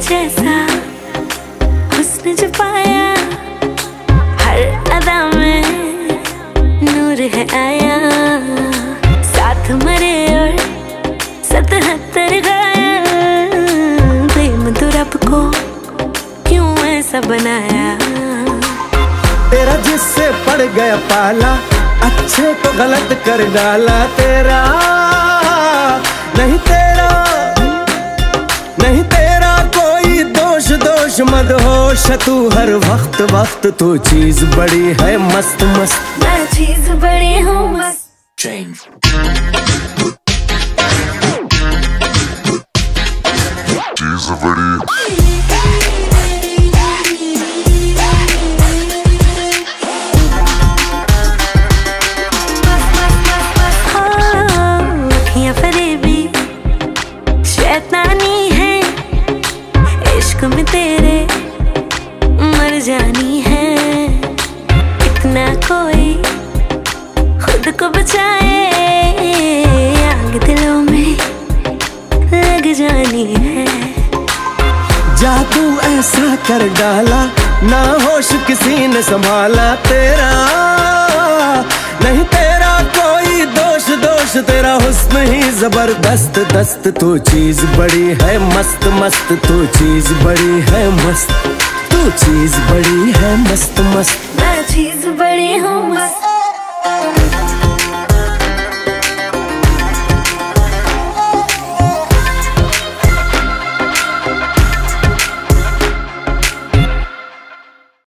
जैसा उसने जो पाया, हर अदा में नूर है आया। साथ मरे और सतहत्तर गया। प्रेम तो को क्यों ऐसा बनाया? तेरा जिससे पड़ गया पाला, अच्छे तो गलत कर डाला तेरा। दोष मद मत होश तू हर वक्त वक्त तो चीज़ बड़ी है मस्त मस्त मैं चीज़ बड़ी हूँ मस्त. चीज़ इश्क में तेरे मर जानी है। इतना कोई खुद को बचाए। आग दिलों में लग जानी है। जादू ऐसा कर डाला, ना होश किसी ने संभाला तेरा। नहीं तेरा कोई दोष दोष तेरा हुस्न ही ज़बरदस्त दस्त तो चीज़ बड़ी है मस्त मस्त तो चीज़ बड़ी है मस्त तो चीज़ बड़ी है मस्त मस्त। मैं चीज़ बड़ी हूँ, मस्त।